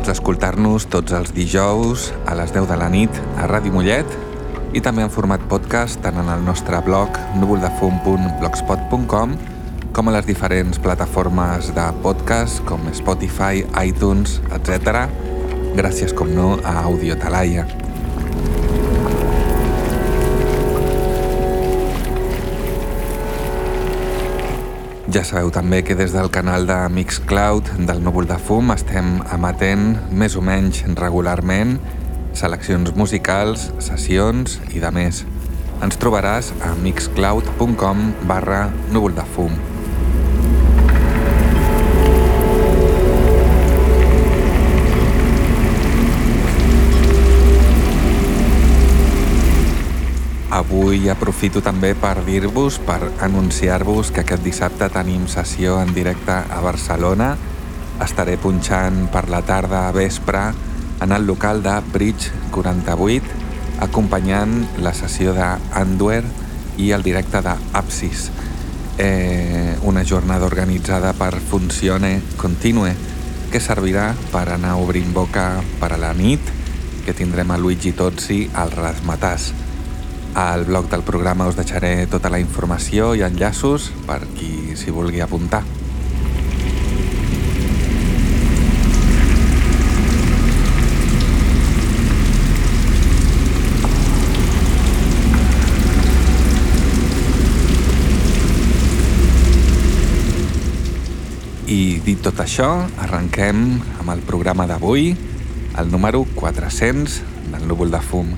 Pots escoltar-nos tots els dijous a les 10 de la nit a Ràdio Mollet i també en format podcast tant en el nostre blog núvoldefum.blogspot.com com a les diferents plataformes de podcast com Spotify, iTunes, etc. Gràcies, com no, a Audio Talaia. Ja sabeu també que des del canal de Mixcloud del Núvol de Fum estem emetent més o menys regularment seleccions musicals, sessions i de més. Ens trobaràs a mixcloud.com barra núvol de fum. Avui aprofito també per dir-vos, per anunciar-vos que aquest dissabte tenim sessió en directe a Barcelona. Estaré punxant per la tarda a vespre en el local de Bridge 48, acompanyant la sessió d'Andwer i el directe d'Apsis, eh, una jornada organitzada per Funcione Continue, que servirà per anar obrint boca per a la nit, que tindrem a Luigi Tozzi al Rasmatàs. Al blog del programa us deixaré tota la informació i enllaços per qui s'hi vulgui apuntar. I dit tot això, arrenquem amb el programa d'avui, el número 400 del Núvol de Fum.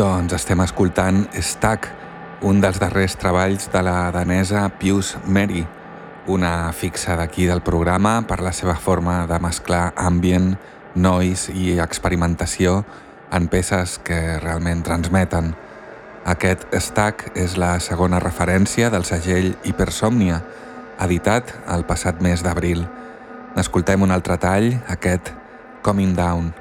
Doncs estem escoltant Stack, un dels darrers treballs de la danesa Pius Mary, una fixa d'aquí del programa per la seva forma de mesclar ambient, noise i experimentació en peces que realment transmeten. Aquest stack és la segona referència del segell Hipersomnia, editat el passat mes d'abril. N'escoltem un altre tall, aquest Coming Down.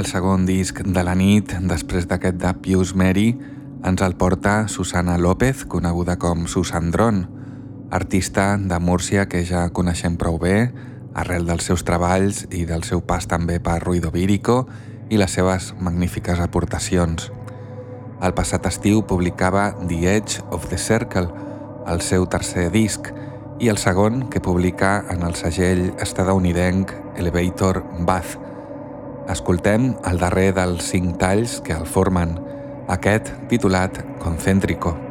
El segon disc de la nit, després d'aquest de Pius Mary, ens el porta Susana López, coneguda com Susandron, artista de Múrcia que ja coneixem prou bé, arrel dels seus treballs i del seu pas també per Ruido Vírico i les seves magnífiques aportacions. El passat estiu publicava The Edge of the Circle, el seu tercer disc, i el segon que publica en el segell estadounidenc Elevator Bath, escoltem el darrer dels cinc talls que el formen, aquest titulat Concéntrico.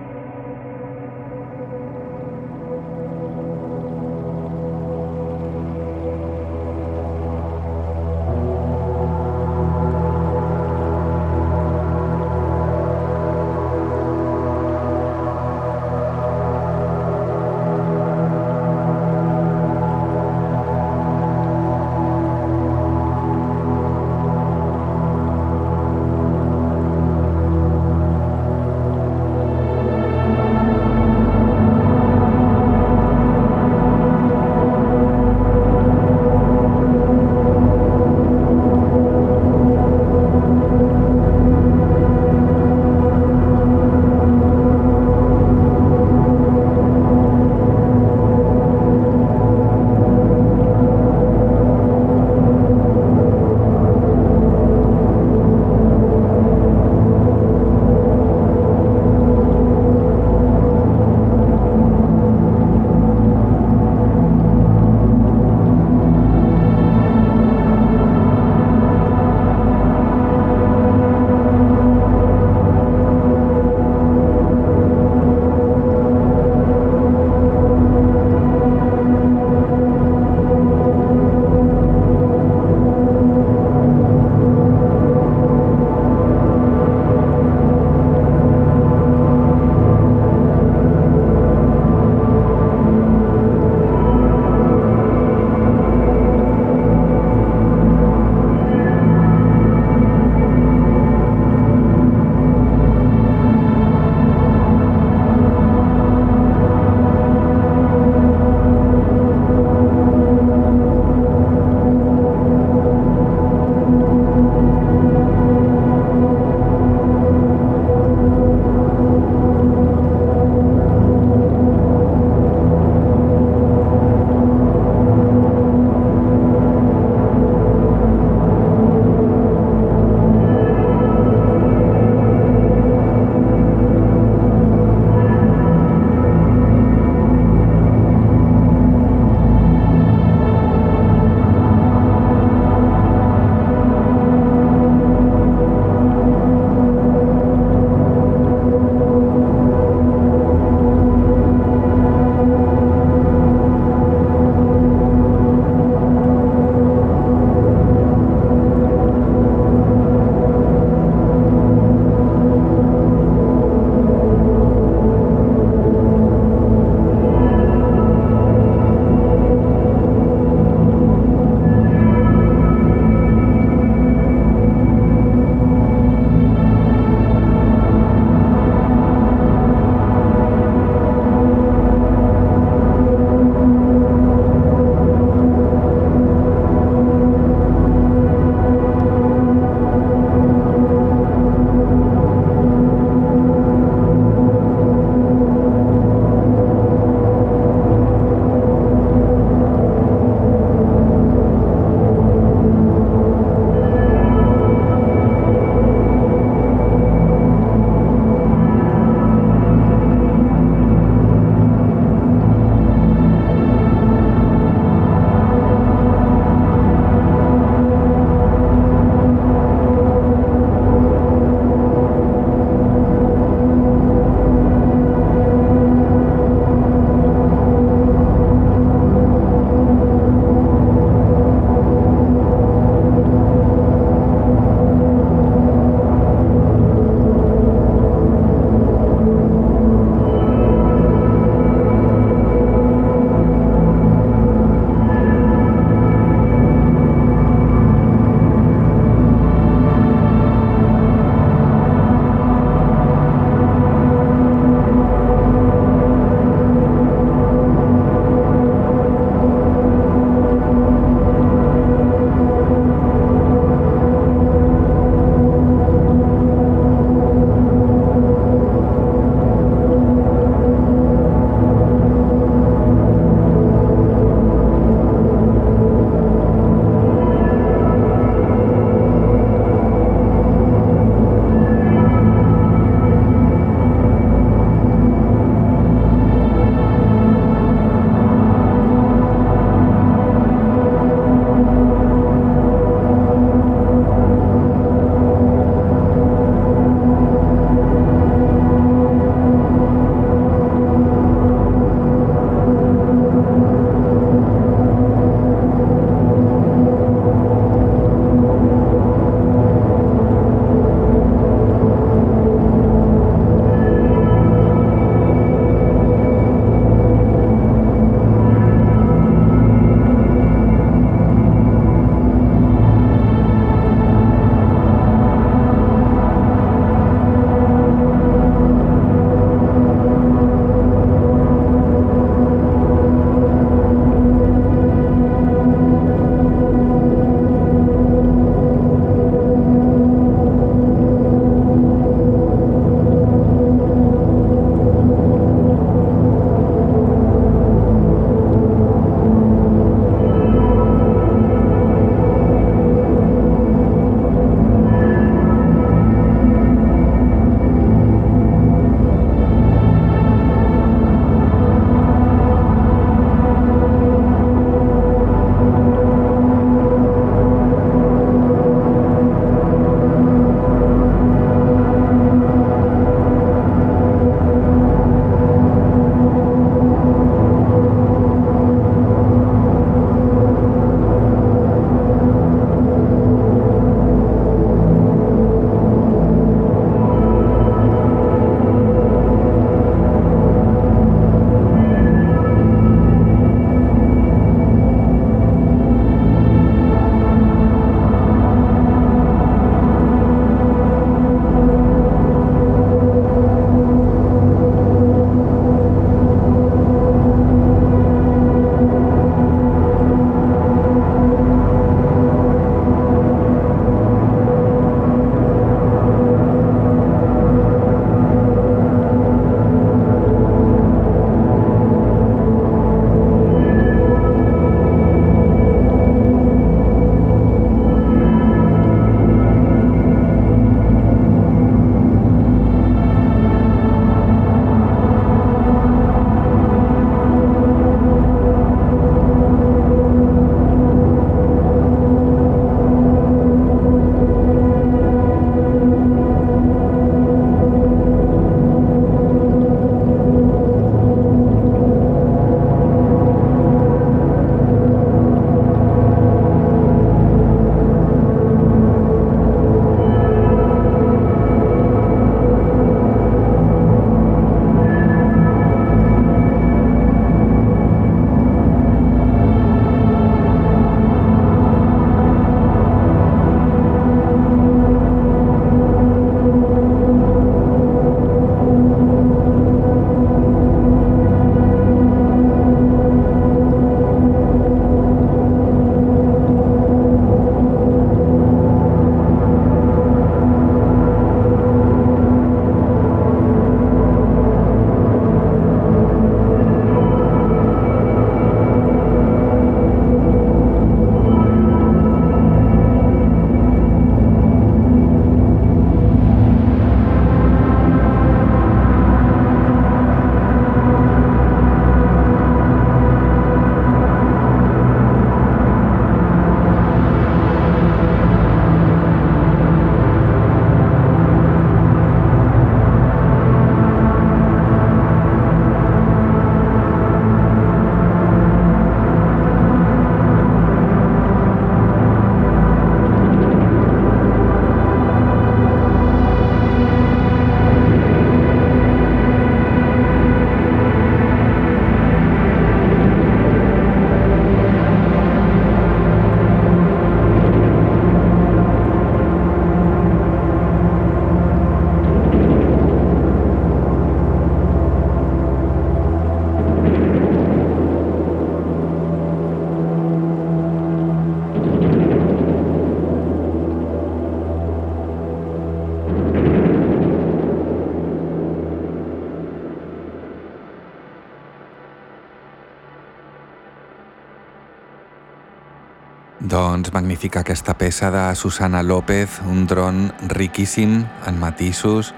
Doncs magnífica aquesta peça de Susana López, un dron riquíssim en matisos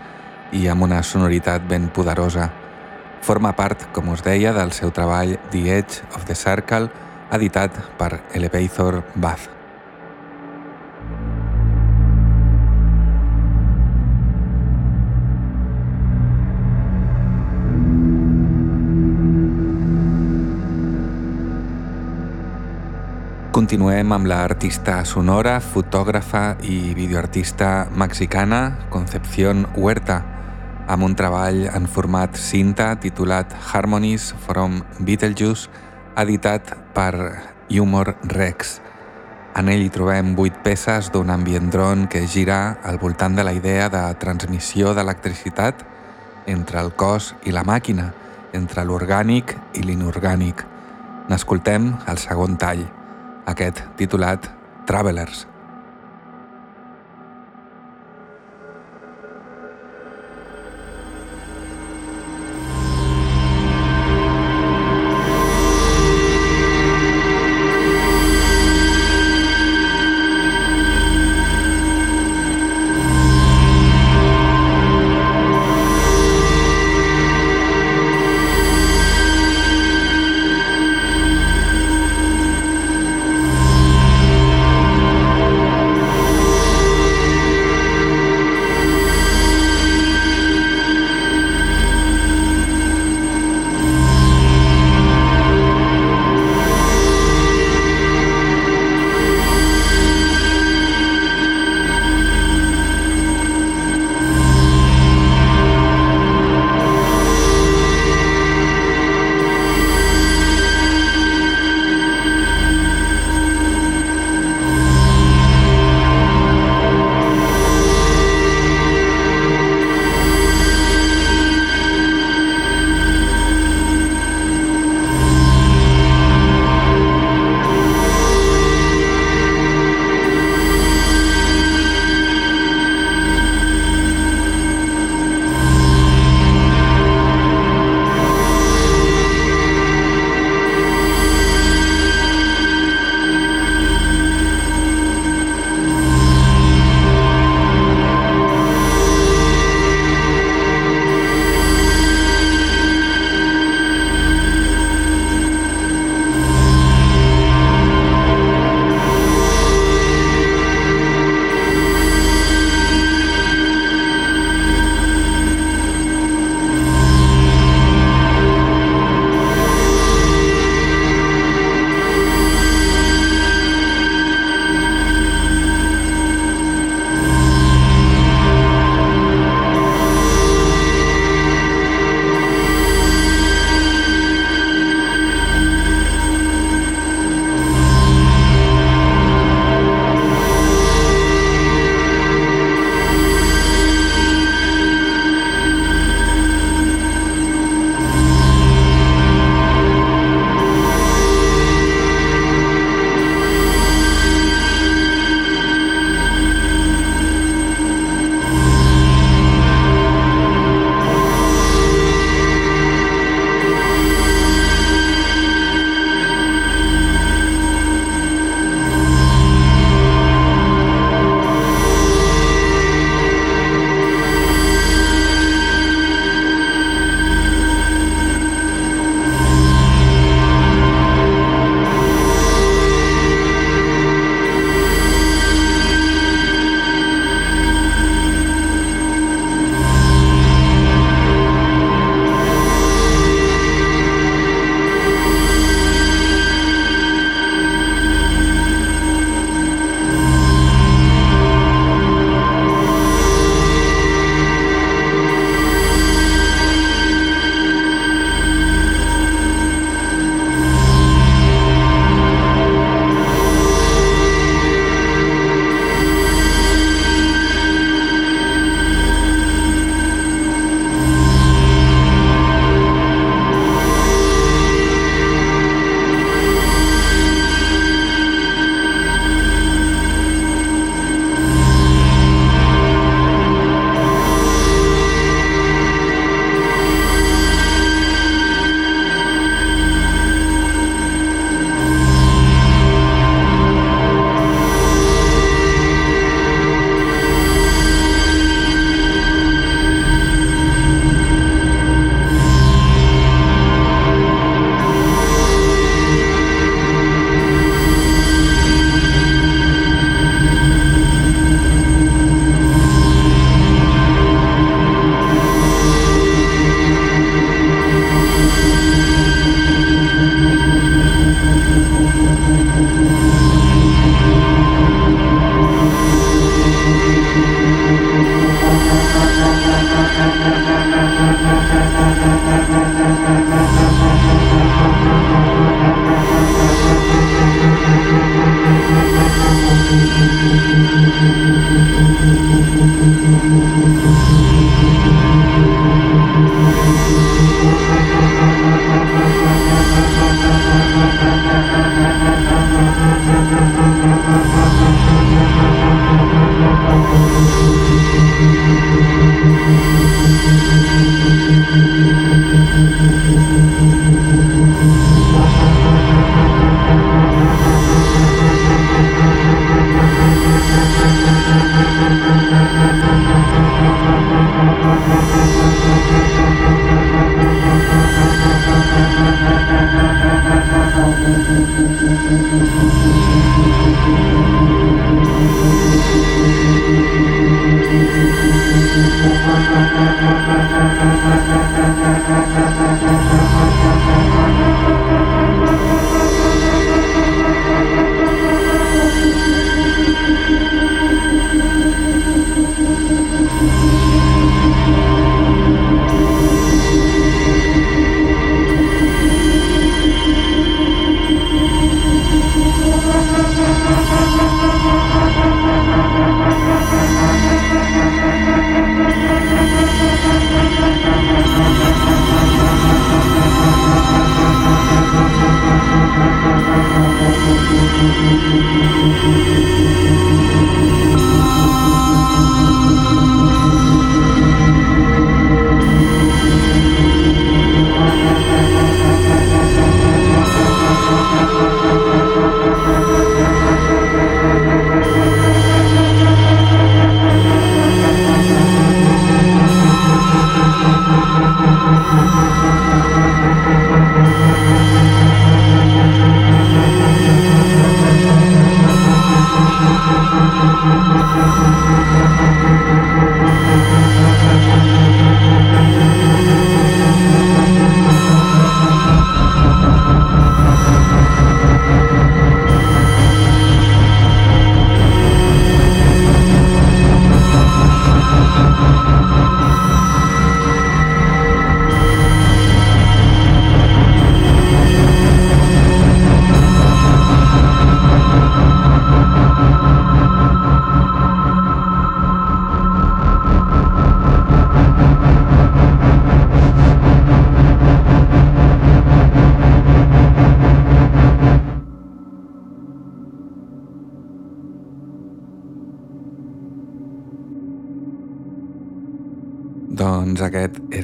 i amb una sonoritat ben poderosa. Forma part, com us deia, del seu treball The Edge of the Circle, editat per Elevator Bath. Continuem amb l'artista sonora, fotògrafa i videoartista mexicana Concepción Huerta, amb un treball en format cinta titulat Harmonies from Beetlejuice, editat per Humor Rex. En ell hi trobem vuit peces d'un ambient dron que gira al voltant de la idea de transmissió d'electricitat entre el cos i la màquina, entre l'orgànic i l'inorgànic. N'escoltem el segon tall aquest titulat Travelers.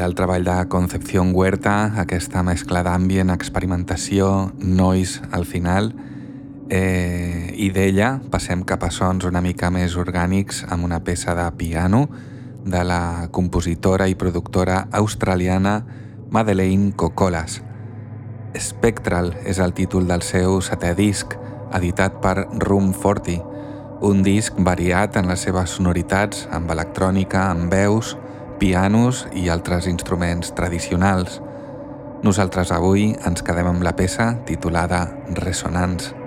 El treball de Concepción Huerta, aquesta mescla d'ambient, experimentació, noise al final, eh, i d'ella passem cap a sons una mica més orgànics amb una peça de piano de la compositora i productora australiana Madeleine Cocolas. Spectral és el títol del seu setè disc, editat per Room 40, un disc variat en les seves sonoritats, amb electrònica, amb veus, pianos i altres instruments tradicionals. Nosaltres avui ens quedem amb la peça titulada Resonance.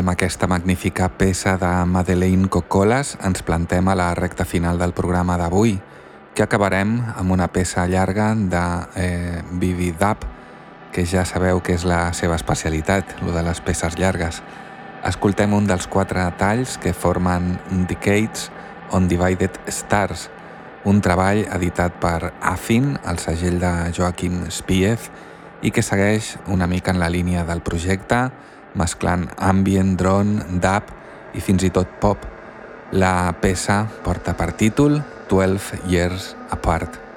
Amb aquesta magnífica peça de Madeleine Cocolas ens plantem a la recta final del programa d'avui, que acabarem amb una peça llarga de eh, Vivi Dab, que ja sabeu que és la seva especialitat, lo de les peces llargues. Escoltem un dels quatre talls que formen Decades on Divided Stars, un treball editat per Affin, el segell de Joaquim Spiez, i que segueix una mica en la línia del projecte, mesclant ambient, drone, dub i fins i tot pop. La peça porta per títol 12 Years Apart.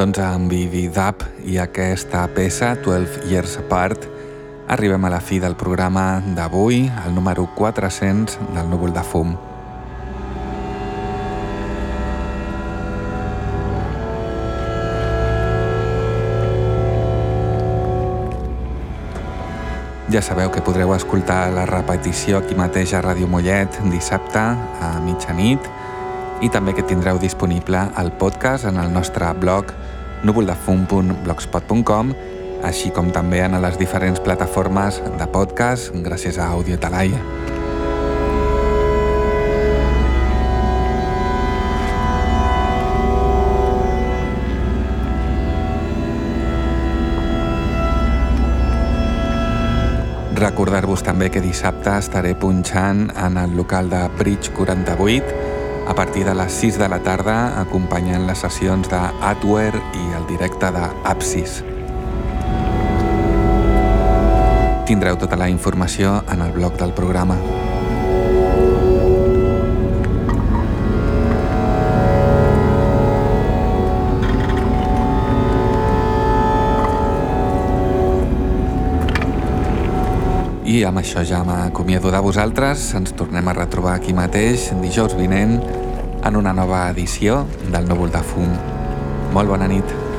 Doncs amb Vivi Dab i aquesta peça, 12 Years Apart, arribem a la fi del programa d'avui, el número 400 del núvol de fum. Ja sabeu que podreu escoltar la repetició aquí mateix a Ràdio Mollet dissabte a mitjanit i també que tindreu disponible el podcast en el nostre blog núvoldefum.blogspot.com així com també en les diferents plataformes de podcast gràcies a Audio Talaia. Recordar-vos també que dissabte estaré punxant en el local de Bridge 48 a partir de les 6 de la tarda acompanyant les sessions de Atware i el directe de Apsis. Tindreu tota la informació en el blog del programa. I amb això ja m'acomiado de vosaltres. Ens tornem a retrobar aquí mateix dijous vinent en una nova edició del Núvol de Fum. Molt bona nit.